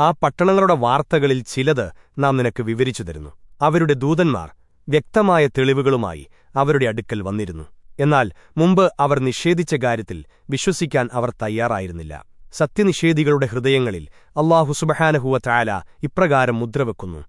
ആ പട്ടണങ്ങളുടെ വാർത്തകളിൽ ചിലത് നാം നിനക്ക് വിവരിച്ചു തരുന്നു. അവരുടെ ദൂതന്മാർ വ്യക്തമായ തെളിവുകളുമായി അവരുടെ അടുക്കൽ വന്നിരുന്നു. എന്നാൽ മുമ്പ് അവർ നിഷേധിച്ച കാര്യത്തിൽ വിശ്വസിക്കാൻ അവർ തയ്യാറായിരുന്നില്ല. സത്യനിഷേധികളുടെ ഹൃദയങ്ങളിൽ അള്ളാഹു സുബഹാനഹുവ ചായാല ഇപ്രകാരം മുദ്രവെക്കുന്നു.